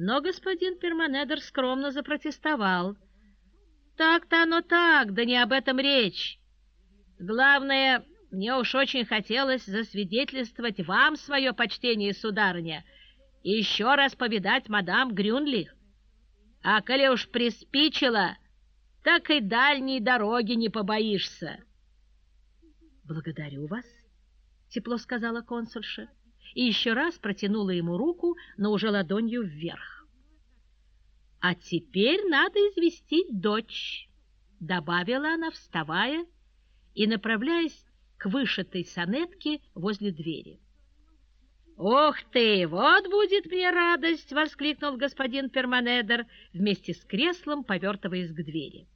Но господин Перманедер скромно запротестовал. «Так-то оно так, да не об этом речь. Главное, мне уж очень хотелось засвидетельствовать вам свое почтение, сударыня, и еще раз повидать мадам Грюнлих. А коли уж приспичило, так и дальней дороги не побоишься». «Благодарю вас», — тепло сказала консульша, и еще раз протянула ему руку, но уже ладонью вверх. «А теперь надо известить дочь», — добавила она, вставая и направляясь к вышитой сонетке возле двери. «Ох ты, вот будет мне радость!» — воскликнул господин Перманедер вместе с креслом, повертываясь к двери.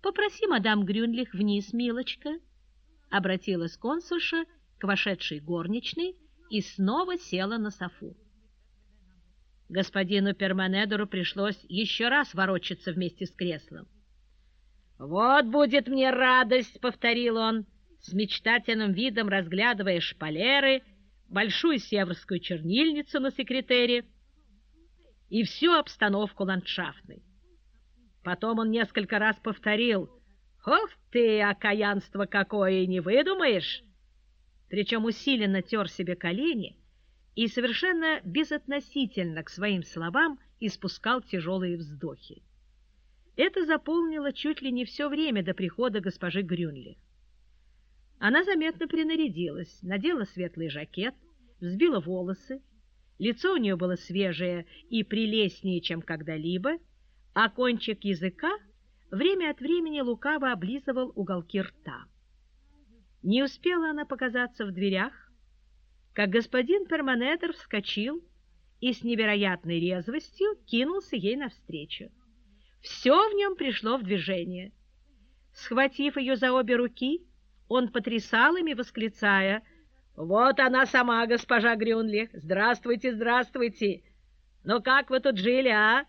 «Попроси мадам Грюнлих вниз, милочка», — обратилась консульша к вошедшей горничной и снова села на софу. Господину Перманедеру пришлось еще раз ворочаться вместе с креслом. «Вот будет мне радость!» — повторил он, с мечтательным видом разглядывая шпалеры — большую северскую чернильницу на секретере и всю обстановку ландшафтной. Потом он несколько раз повторил «Ох ты, окаянство какое, не выдумаешь!» Причем усиленно тер себе колени и совершенно безотносительно к своим словам испускал тяжелые вздохи. Это заполнило чуть ли не все время до прихода госпожи Грюнли. Она заметно принарядилась, надела светлый жакет, взбила волосы, лицо у нее было свежее и прелестнее, чем когда-либо, а кончик языка время от времени лукаво облизывал уголки рта. Не успела она показаться в дверях, как господин Перманедер вскочил и с невероятной резвостью кинулся ей навстречу. Все в нем пришло в движение. Схватив ее за обе руки, он потрясал ими, восклицая «Вот она сама, госпожа Грюнлих! Здравствуйте, здравствуйте! Ну как вы тут жили, а?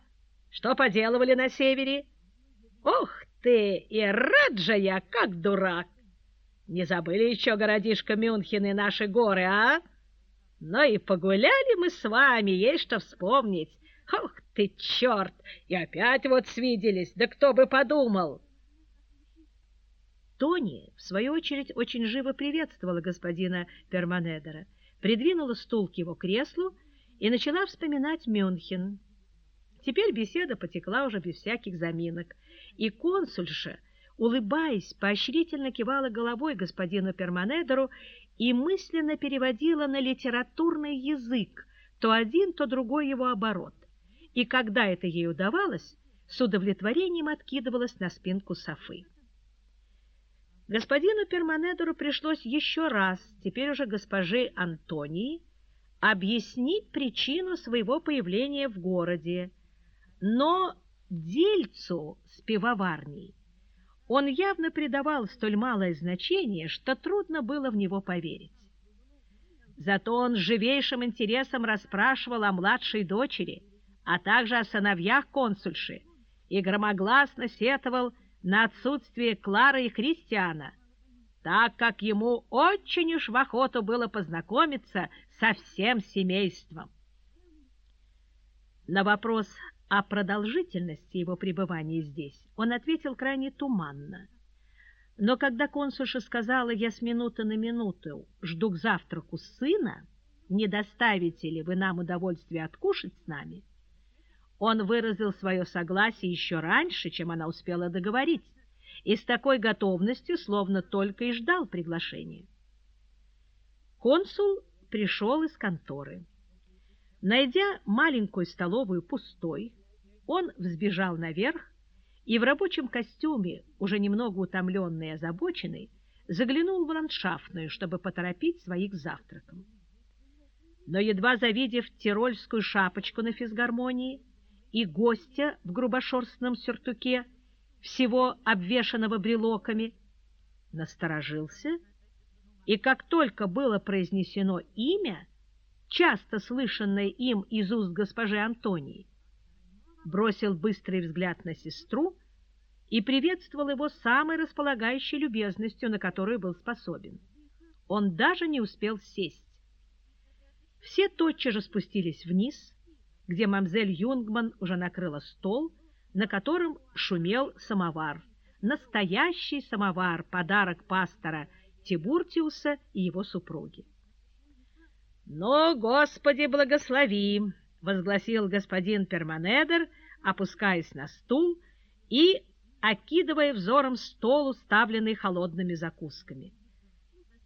Что поделывали на севере? Ух ты! И рад же я, как дурак! Не забыли еще городишко Мюнхен и наши горы, а? Ну и погуляли мы с вами, есть что вспомнить. Ух ты, черт! И опять вот свиделись, да кто бы подумал!» Тони, в свою очередь, очень живо приветствовала господина Перманедера, придвинула стул к его креслу и начала вспоминать Мюнхен. Теперь беседа потекла уже без всяких заминок, и консульша, улыбаясь, поощрительно кивала головой господину Перманедеру и мысленно переводила на литературный язык то один, то другой его оборот. И когда это ей удавалось, с удовлетворением откидывалась на спинку Софы. Господину Перманедору пришлось еще раз, теперь уже госпоже Антонии, объяснить причину своего появления в городе, но дельцу с пивоварней он явно придавал столь малое значение, что трудно было в него поверить. Зато он с живейшим интересом расспрашивал о младшей дочери, а также о сыновьях консульши, и громогласно сетовал на отсутствие Клары и Кристиана, так как ему очень уж в охоту было познакомиться со всем семейством. На вопрос о продолжительности его пребывания здесь он ответил крайне туманно. Но когда консульша сказала «я с минуты на минуту жду к завтраку сына, не доставите ли вы нам удовольствие откушать с нами?» Он выразил свое согласие еще раньше, чем она успела договорить, и с такой готовностью, словно только и ждал приглашения. Консул пришел из конторы. Найдя маленькую столовую пустой, он взбежал наверх и в рабочем костюме, уже немного утомленный и озабоченный, заглянул в ландшафтную, чтобы поторопить своих завтраком. Но едва завидев тирольскую шапочку на физгармонии, и гостя в грубошерстном сюртуке, всего обвешанного брелоками, насторожился, и как только было произнесено имя, часто слышанное им из уст госпожи Антонии, бросил быстрый взгляд на сестру и приветствовал его самой располагающей любезностью, на которую был способен. Он даже не успел сесть. Все тотчас же спустились вниз, где мамзель Юнгман уже накрыла стол, на котором шумел самовар. Настоящий самовар, подарок пастора Тибуртиуса и его супруги. «Ну, Господи, благослови!» — возгласил господин Перманедер, опускаясь на стул и окидывая взором стол, уставленный холодными закусками.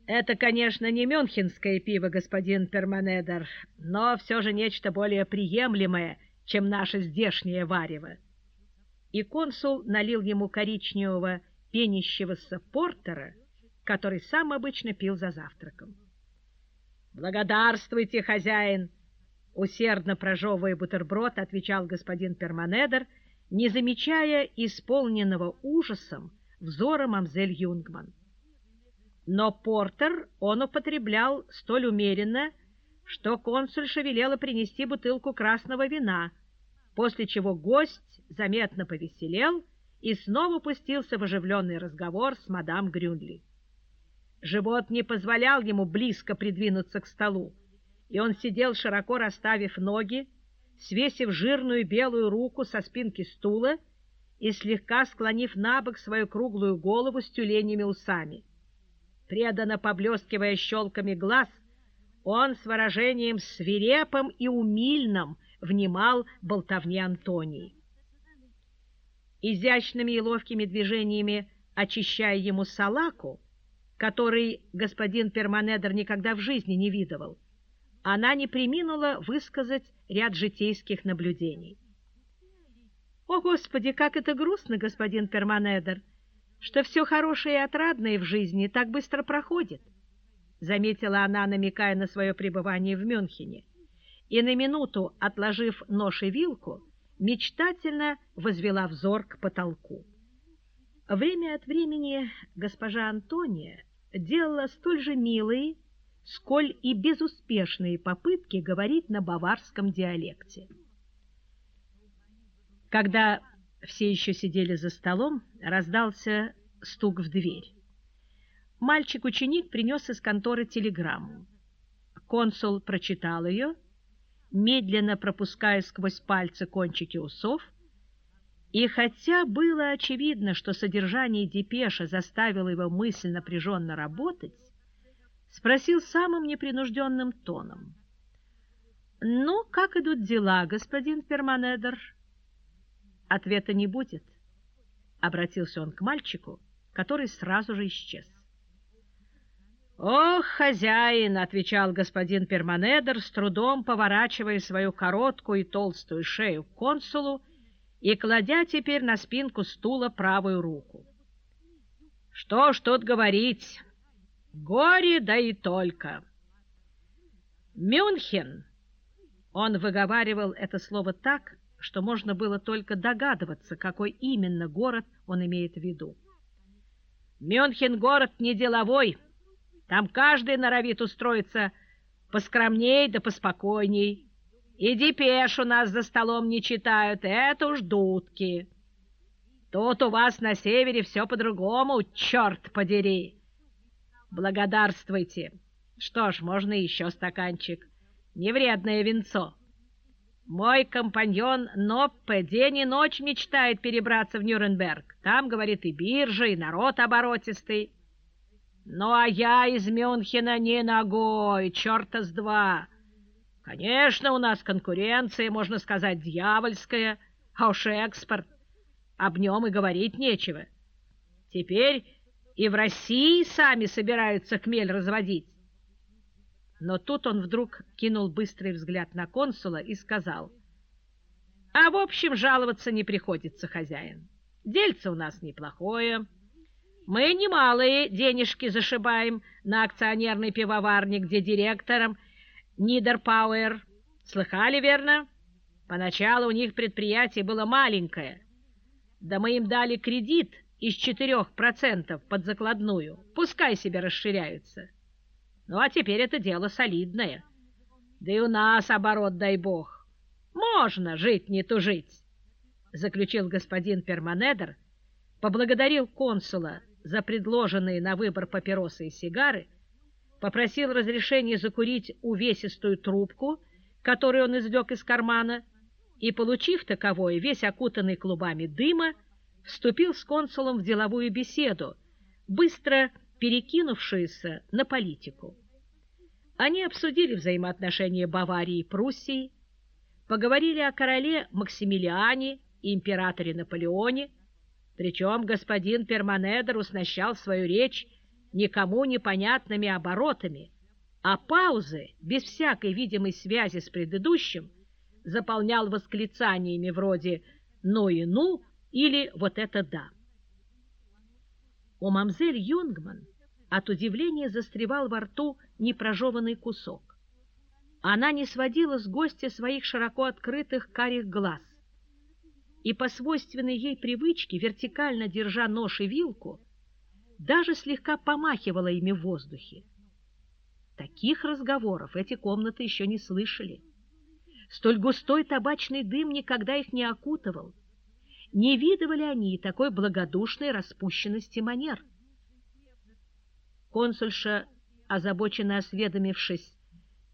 Это, конечно, не мюнхенское пиво, господин Перманедер, но все же нечто более приемлемое, чем наше здешнее варево. И консул налил ему коричневого пенящегося портера, который сам обычно пил за завтраком. «Благодарствуйте, хозяин!» Усердно прожевывая бутерброд, отвечал господин Перманедер, не замечая исполненного ужасом взора мамзель Юнгман. Но портер он употреблял столь умеренно, что консульша велела принести бутылку красного вина, после чего гость заметно повеселел и снова пустился в оживленный разговор с мадам Грюнли. Живот не позволял ему близко придвинуться к столу, и он сидел, широко расставив ноги, свесив жирную белую руку со спинки стула и слегка склонив на бок свою круглую голову с тюленями усами. Преданно поблескивая щелками глаз, он с выражением свирепым и умильным внимал болтовне Антонии. Изящными и ловкими движениями очищая ему салаку, который господин Перманедер никогда в жизни не видывал, она не приминула высказать ряд житейских наблюдений. «О, Господи, как это грустно, господин Перманедер!» что все хорошее и отрадное в жизни так быстро проходит, заметила она, намекая на свое пребывание в Мюнхене, и на минуту, отложив нож и вилку, мечтательно возвела взор к потолку. Время от времени госпожа Антония делала столь же милые, сколь и безуспешные попытки говорить на баварском диалекте. Когда все еще сидели за столом, раздался стук в дверь. Мальчик-ученик принес из конторы телеграмму. Консул прочитал ее, медленно пропуская сквозь пальцы кончики усов, и хотя было очевидно, что содержание депеша заставило его мысль напряженно работать, спросил самым непринужденным тоном. «Ну, как идут дела, господин Перманедер?» Ответа не будет, — обратился он к мальчику, который сразу же исчез. «Ох, хозяин!» — отвечал господин Перманедер, с трудом поворачивая свою короткую и толстую шею к консулу и кладя теперь на спинку стула правую руку. «Что ж тут говорить? Горе, да и только!» «Мюнхен!» Он выговаривал это слово так, что можно было только догадываться, какой именно город он имеет в виду. Мюнхен город не деловой, там каждый норовит устроиться поскромней да поспокойней. И депеш у нас за столом не читают, это уж дудки. Тут у вас на севере все по-другому, черт подери. Благодарствуйте. Что ж, можно еще стаканчик. Невредное венцо. Мой компаньон Ноппе день и ночь мечтает перебраться в Нюрнберг. Там, говорит, и биржа, и народ оборотистый. Ну, а я из Мюнхена не ногой, черта с два. Конечно, у нас конкуренция, можно сказать, дьявольская, а уж экспорт. Об нем и говорить нечего. Теперь и в России сами собираются хмель разводить. Но тут он вдруг кинул быстрый взгляд на консула и сказал, «А в общем жаловаться не приходится, хозяин. Дельце у нас неплохое. Мы немалые денежки зашибаем на акционерной пивоварне, где директором Нидерпауэр. Слыхали, верно? Поначалу у них предприятие было маленькое. Да мы им дали кредит из четырех процентов под закладную. Пускай себе расширяются». Ну, а теперь это дело солидное. Да и у нас оборот, дай бог. Можно жить, не тужить, — заключил господин Перманедер, поблагодарил консула за предложенные на выбор папиросы и сигары, попросил разрешения закурить увесистую трубку, которую он извлек из кармана, — и, получив таковое, весь окутанный клубами дыма, вступил с консулом в деловую беседу, быстро перекинувшуюся на политику. Они обсудили взаимоотношения Баварии и Пруссии, поговорили о короле Максимилиане и императоре Наполеоне, причем господин Перманедер уснащал свою речь никому непонятными оборотами, а паузы, без всякой видимой связи с предыдущим, заполнял восклицаниями вроде «ну и ну» или «вот это да». У мамзель Юнгман от удивления застревал во рту непрожеванный кусок. Она не сводила с гостя своих широко открытых карих глаз и по свойственной ей привычке, вертикально держа нож и вилку, даже слегка помахивала ими в воздухе. Таких разговоров эти комнаты еще не слышали. Столь густой табачный дым никогда их не окутывал. Не видывали они такой благодушной распущенности манер. Консульша, озабоченно осведомившись,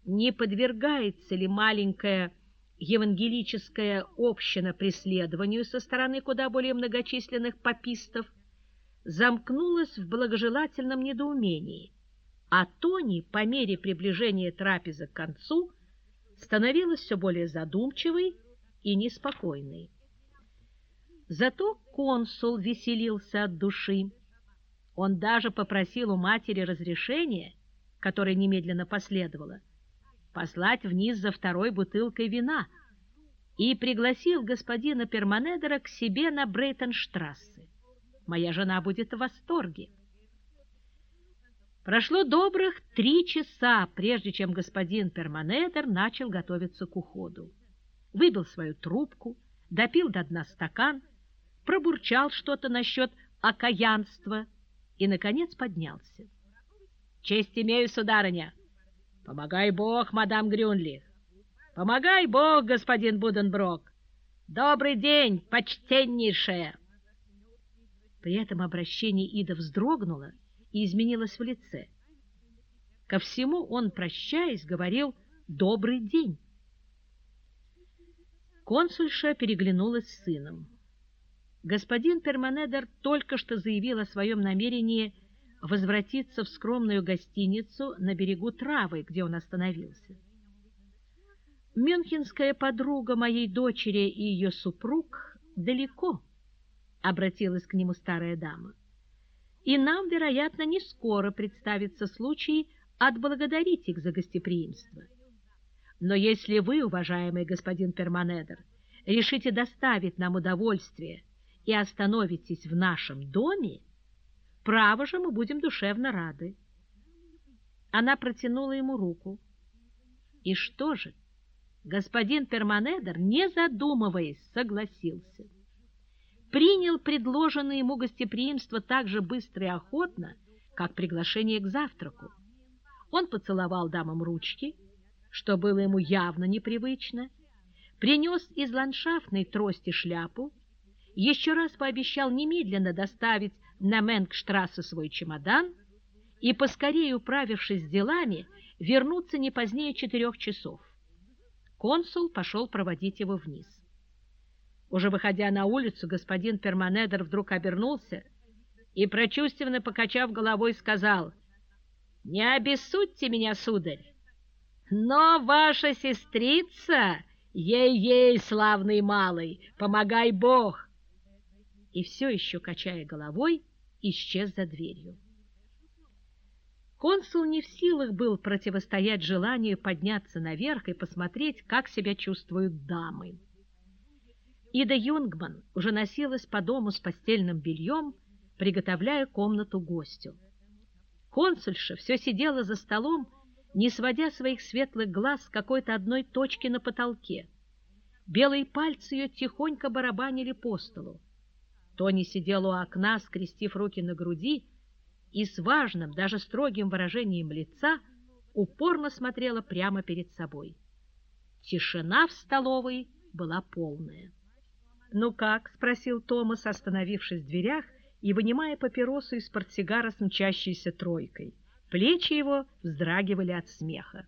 не подвергается ли маленькая евангелическая община преследованию со стороны куда более многочисленных попистов, замкнулась в благожелательном недоумении, а Тони по мере приближения трапезы к концу становилась все более задумчивой и неспокойной. Зато консул веселился от души. Он даже попросил у матери разрешения, которое немедленно последовало, послать вниз за второй бутылкой вина и пригласил господина Перманедера к себе на Брейтонштрассе. Моя жена будет в восторге. Прошло добрых три часа, прежде чем господин Перманедер начал готовиться к уходу. Выбил свою трубку, допил до дна стакан, пробурчал что-то насчет окаянства и, наконец, поднялся. «Честь имею, сударыня!» Помогай Бог, мадам Грюнли. Помогай Бог, господин Буденброк. Добрый день, почтеннейшая. При этом обращение Ида вздрогнула и изменилась в лице. Ко всему он, прощаясь, говорил «добрый день». Консульша переглянулась с сыном. Господин Перманедер только что заявил о своем намерении возвратиться в скромную гостиницу на берегу Травы, где он остановился. «Мюнхенская подруга моей дочери и ее супруг далеко», — обратилась к нему старая дама. «И нам, вероятно, не скоро представится случай отблагодарить их за гостеприимство. Но если вы, уважаемый господин Перманедер, решите доставить нам удовольствие и остановитесь в нашем доме, Право же мы будем душевно рады. Она протянула ему руку. И что же? Господин Перманедер, не задумываясь, согласился. Принял предложенное ему гостеприимство так же быстро и охотно, как приглашение к завтраку. Он поцеловал дамам ручки, что было ему явно непривычно, принес из ландшафтной трости шляпу, еще раз пообещал немедленно доставить на Менгштрассе свой чемодан и, поскорее управившись делами, вернуться не позднее четырех часов. Консул пошел проводить его вниз. Уже выходя на улицу, господин Перманедер вдруг обернулся и, прочувственно покачав головой, сказал, «Не обессудьте меня, сударь, но ваша сестрица, ей-ей, славный малый, помогай Бог!» И все еще, качая головой, исчез за дверью. Консул не в силах был противостоять желанию подняться наверх и посмотреть, как себя чувствуют дамы. Ида Юнгман уже носилась по дому с постельным бельем, приготовляя комнату гостю. Консульша все сидела за столом, не сводя своих светлых глаз с какой-то одной точки на потолке. Белые пальцы ее тихонько барабанили по столу. Тони сидел у окна, скрестив руки на груди, и с важным, даже строгим выражением лица упорно смотрела прямо перед собой. Тишина в столовой была полная. «Ну как?» — спросил Томас, остановившись в дверях и вынимая папиросу из портсигара с мчащейся тройкой. Плечи его вздрагивали от смеха.